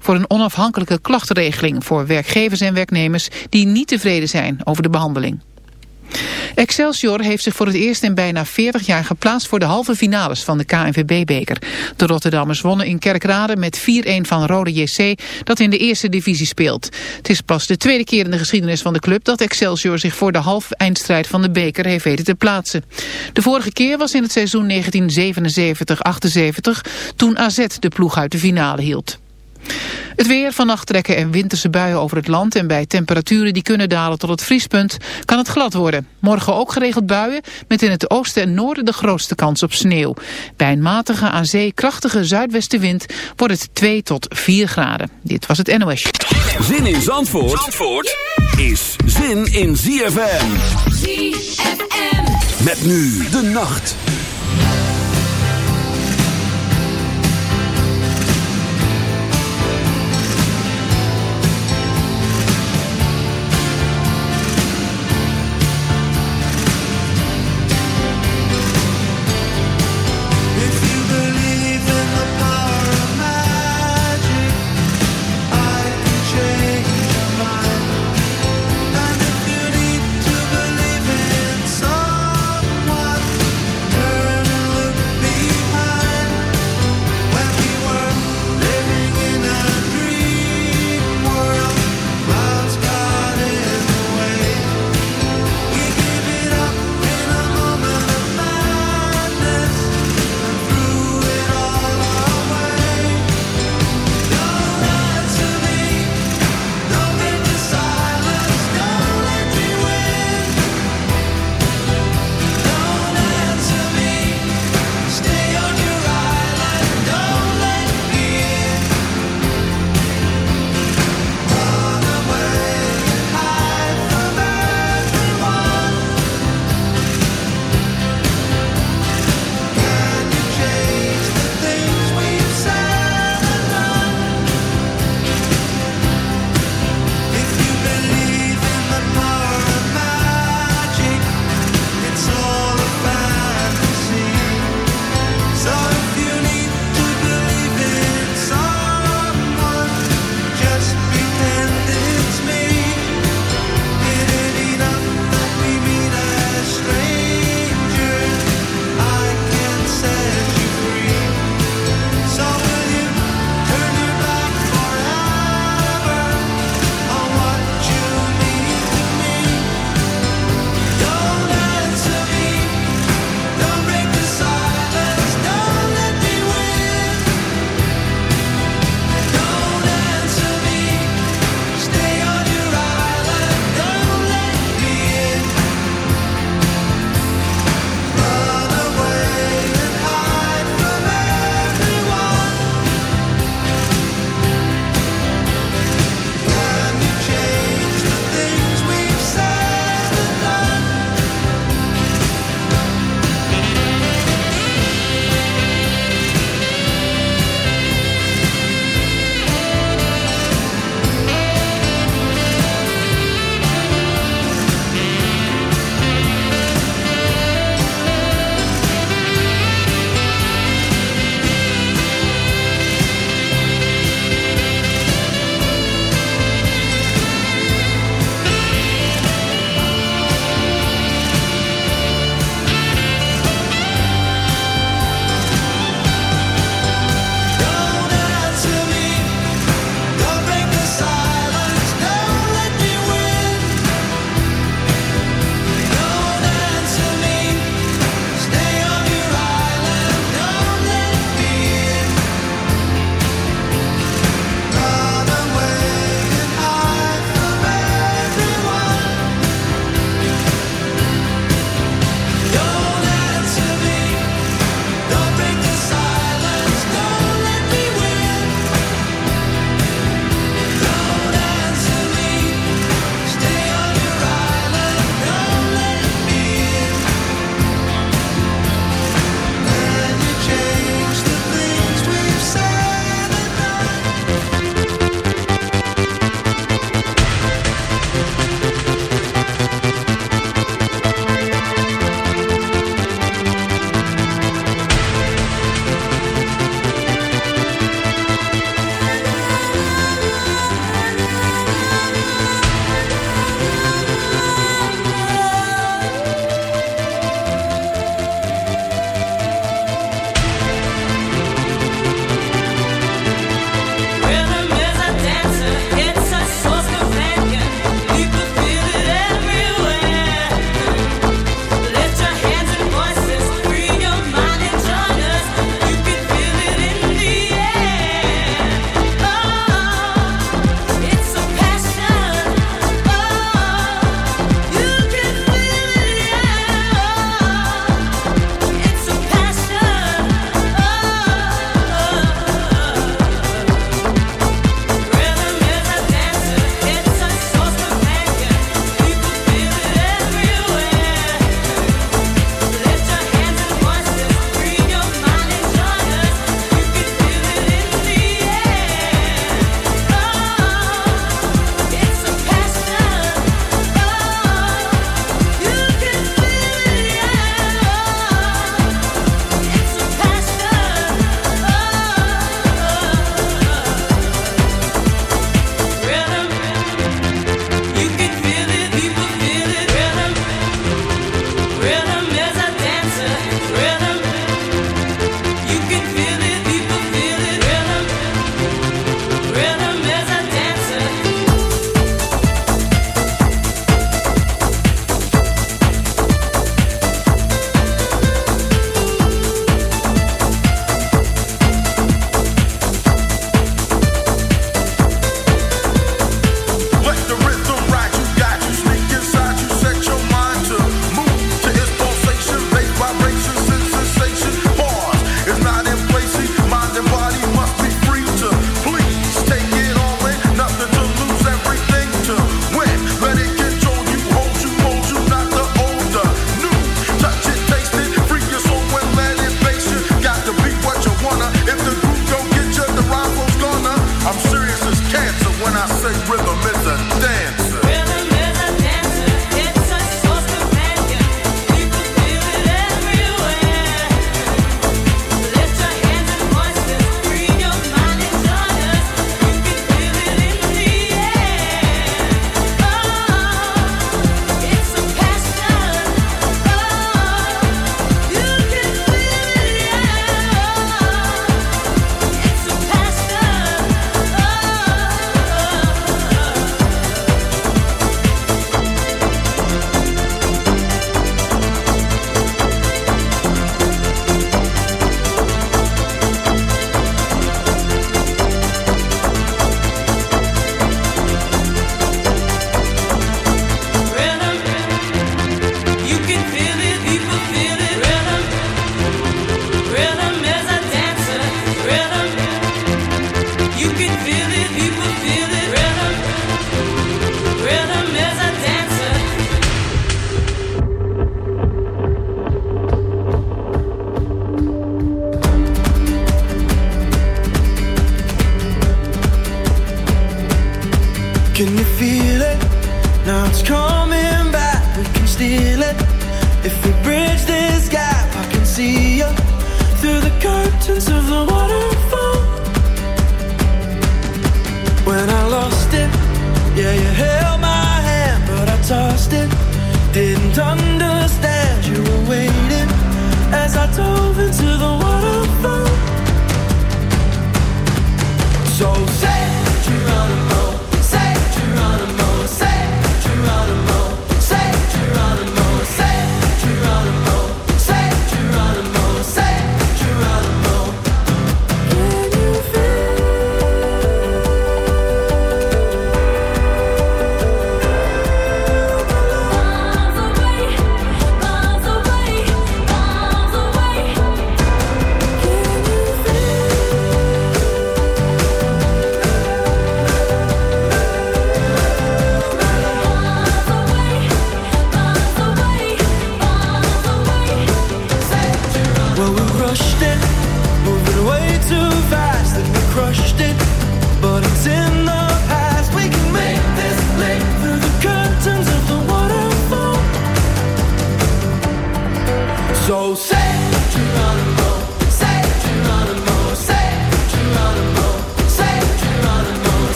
voor een onafhankelijke klachtenregeling voor werkgevers en werknemers die niet tevreden zijn over de behandeling. Excelsior heeft zich voor het eerst in bijna 40 jaar geplaatst voor de halve finales van de KNVB-beker. De Rotterdammers wonnen in Kerkrade met 4-1 van Rode JC dat in de eerste divisie speelt. Het is pas de tweede keer in de geschiedenis van de club dat Excelsior zich voor de halve eindstrijd van de beker heeft weten te plaatsen. De vorige keer was in het seizoen 1977-78 toen AZ de ploeg uit de finale hield. Het weer, vannacht trekken er winterse buien over het land en bij temperaturen die kunnen dalen tot het vriespunt kan het glad worden. Morgen ook geregeld buien met in het oosten en noorden de grootste kans op sneeuw. Bij een matige aan zee krachtige zuidwestenwind wordt het 2 tot 4 graden. Dit was het NOS. Zin in Zandvoort, Zandvoort is zin in ZFM. ZFM. Met nu de nacht.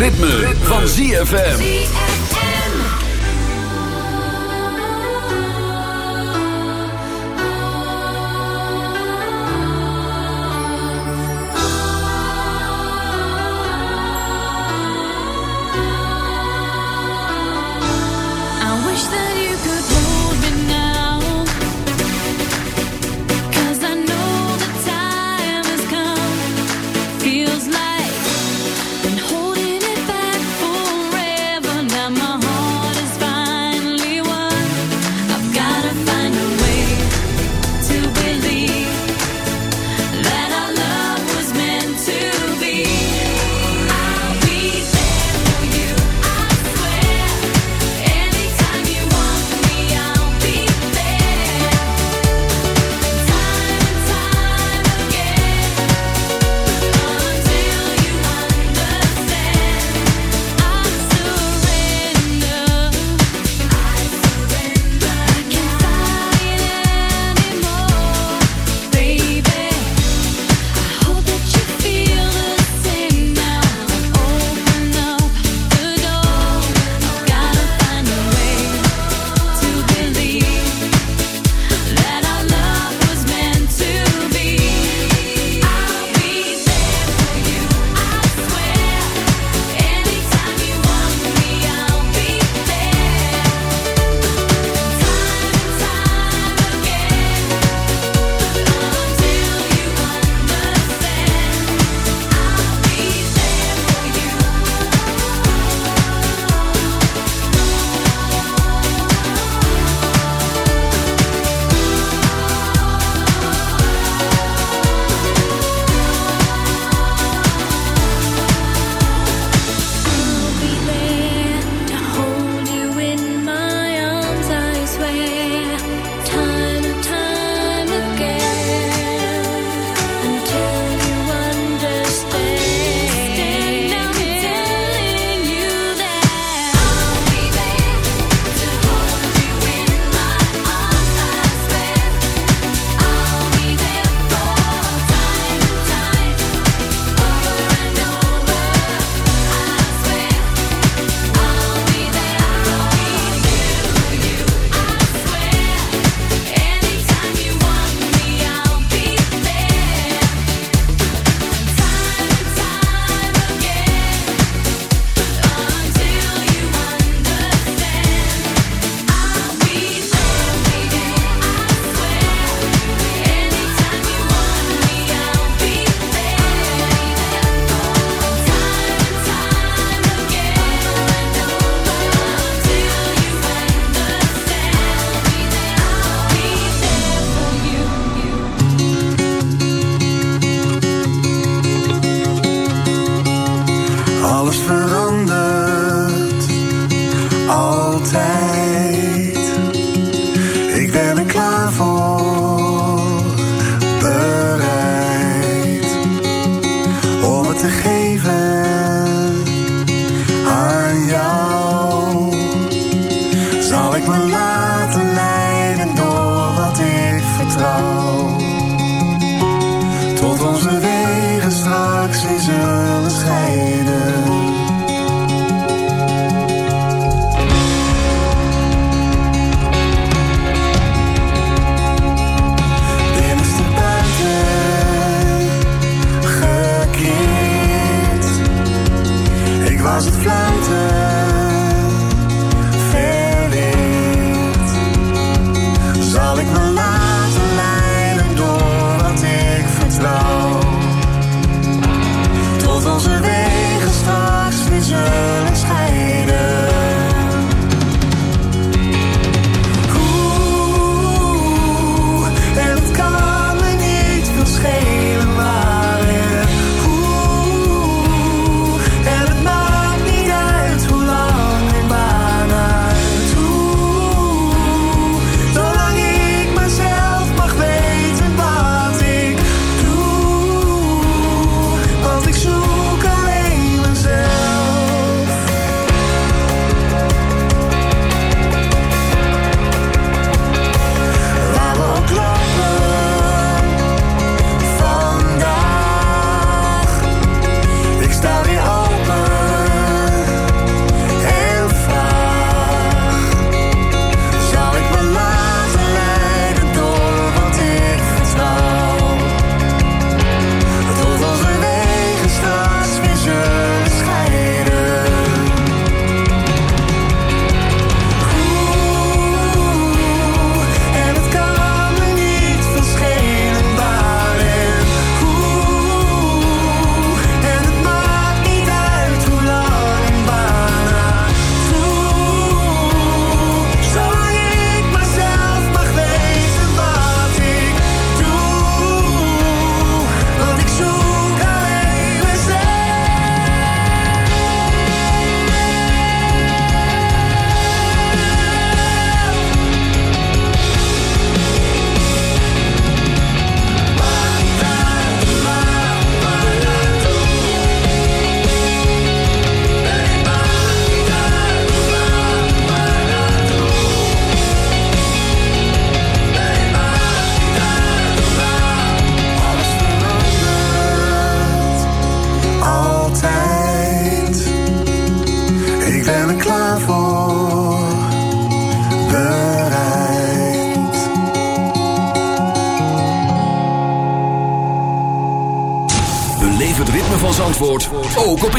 Ritme, van ZFM.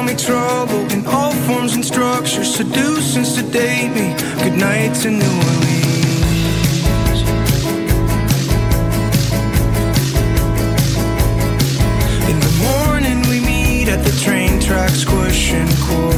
tell me trouble in all forms and structures. Seduce and sedate me. Good night to New Orleans. In the morning we meet at the train tracks, squish and cool.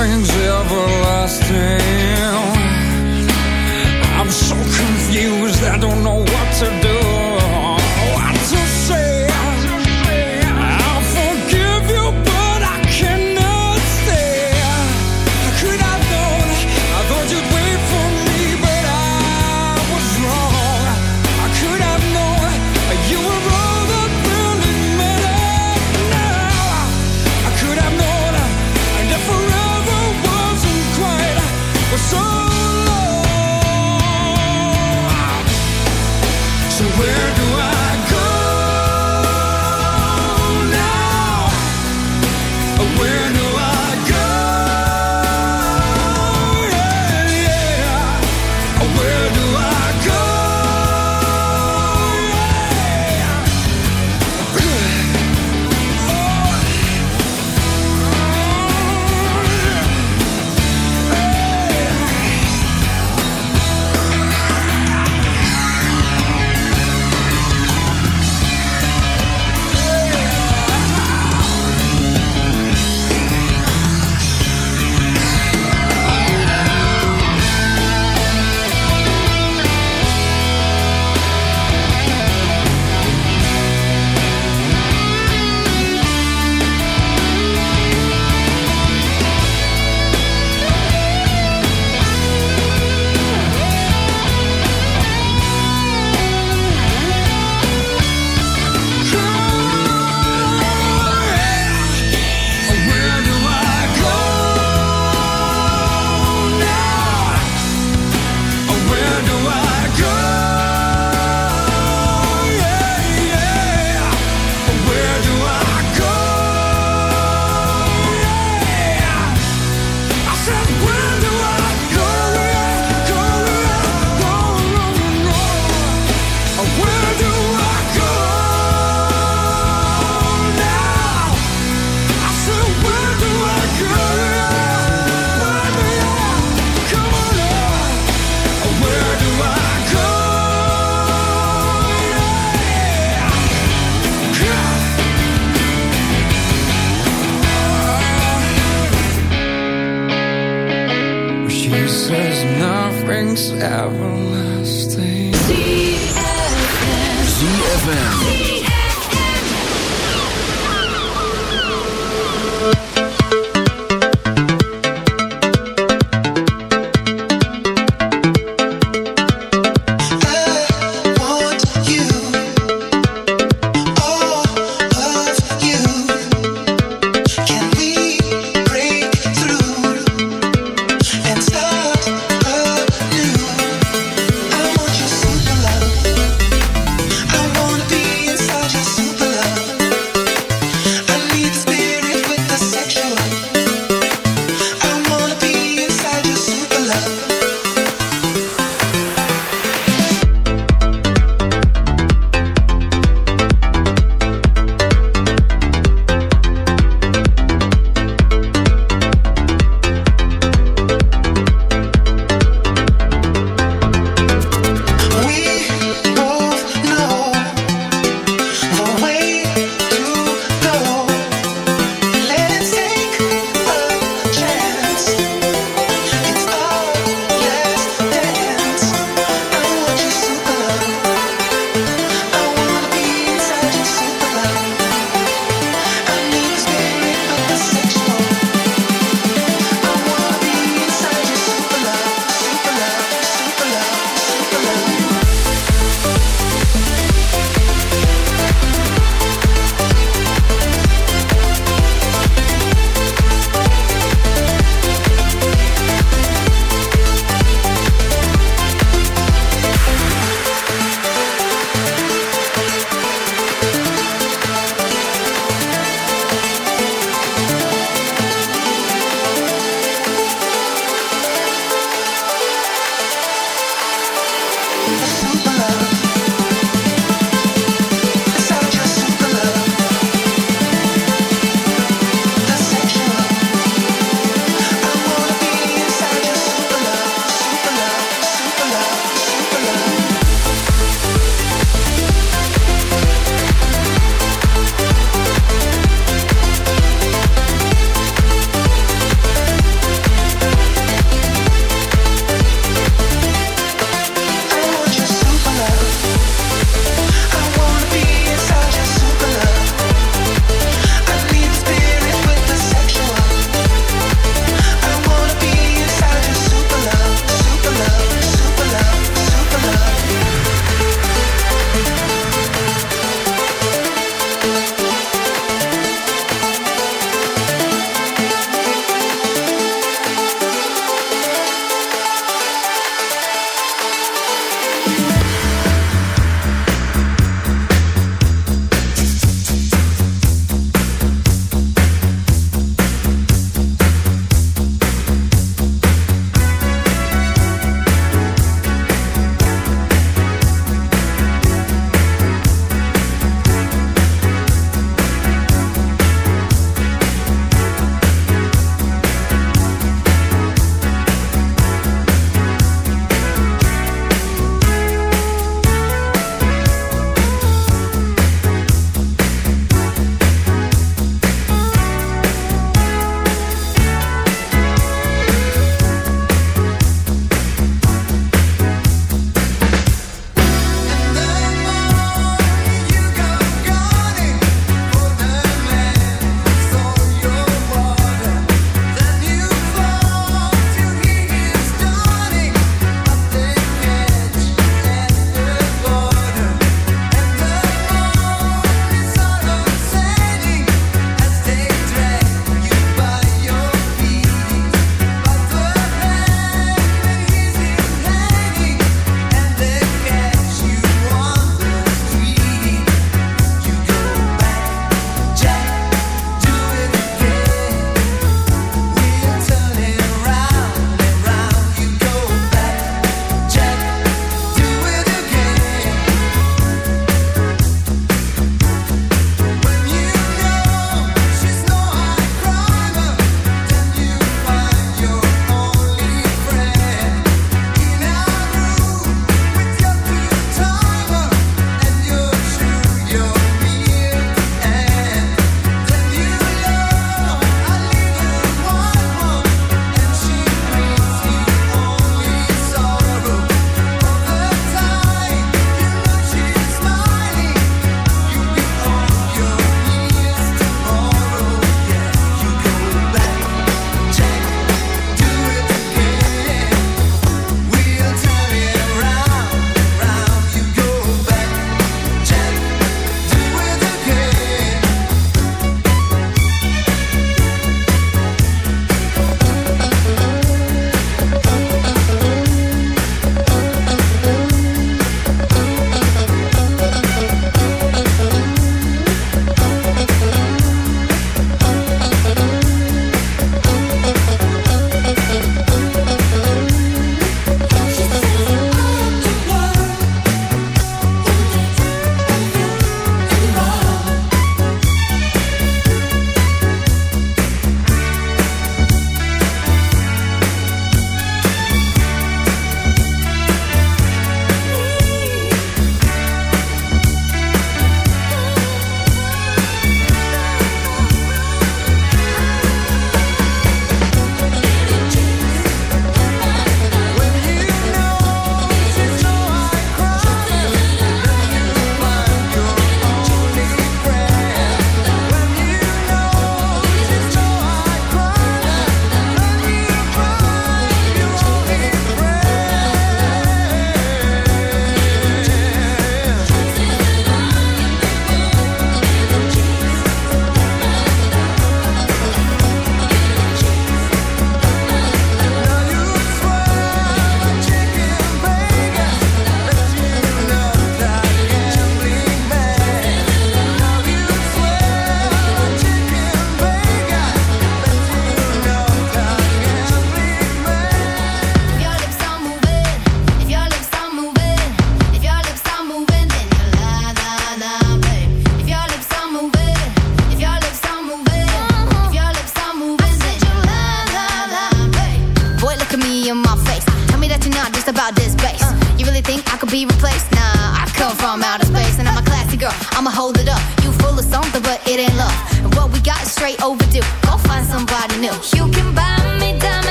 friends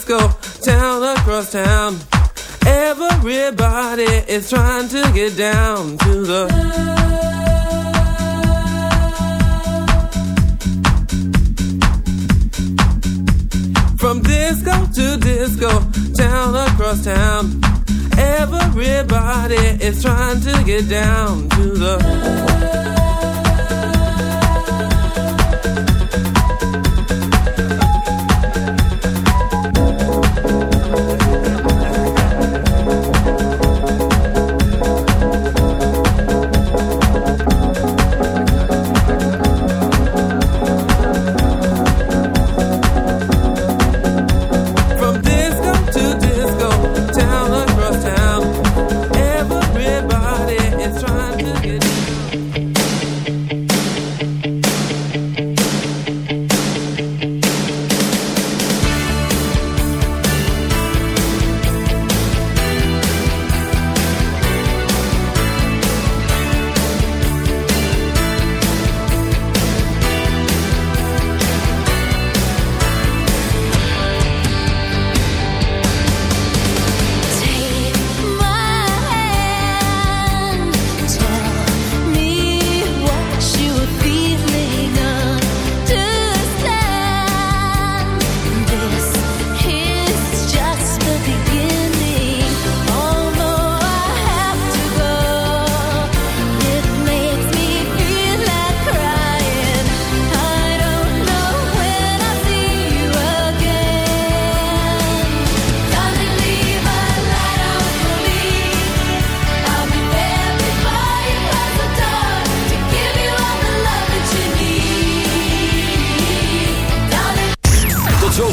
disco, town across town. Everybody is trying to get down to the. From disco to disco, town across town. Everybody is trying to get down to the.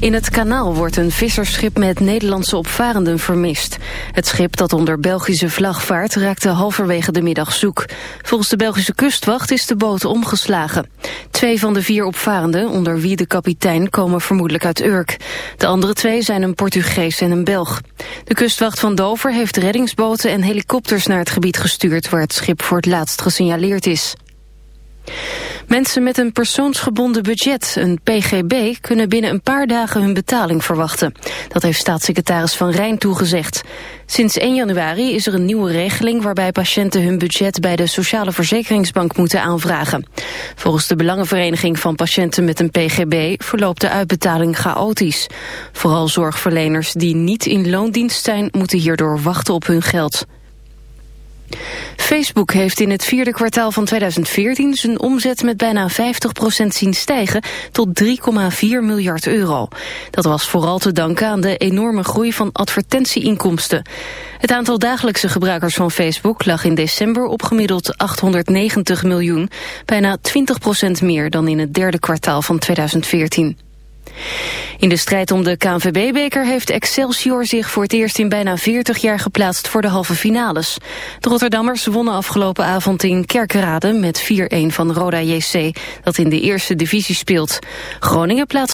In het kanaal wordt een vissersschip met Nederlandse opvarenden vermist. Het schip dat onder Belgische vlag vaart raakte halverwege de middag zoek. Volgens de Belgische kustwacht is de boot omgeslagen. Twee van de vier opvarenden, onder wie de kapitein, komen vermoedelijk uit Urk. De andere twee zijn een Portugees en een Belg. De kustwacht van Dover heeft reddingsboten en helikopters naar het gebied gestuurd... waar het schip voor het laatst gesignaleerd is. Mensen met een persoonsgebonden budget, een PGB, kunnen binnen een paar dagen hun betaling verwachten. Dat heeft staatssecretaris Van Rijn toegezegd. Sinds 1 januari is er een nieuwe regeling waarbij patiënten hun budget bij de Sociale Verzekeringsbank moeten aanvragen. Volgens de Belangenvereniging van Patiënten met een PGB verloopt de uitbetaling chaotisch. Vooral zorgverleners die niet in loondienst zijn moeten hierdoor wachten op hun geld. Facebook heeft in het vierde kwartaal van 2014 zijn omzet met bijna 50% zien stijgen tot 3,4 miljard euro. Dat was vooral te danken aan de enorme groei van advertentieinkomsten. Het aantal dagelijkse gebruikers van Facebook lag in december op gemiddeld 890 miljoen, bijna 20% meer dan in het derde kwartaal van 2014. In de strijd om de KNVB-beker heeft Excelsior zich voor het eerst in bijna 40 jaar geplaatst voor de halve finales. De Rotterdammers wonnen afgelopen avond in Kerkrade met 4-1 van Roda JC, dat in de eerste divisie speelt. Groningen plaatst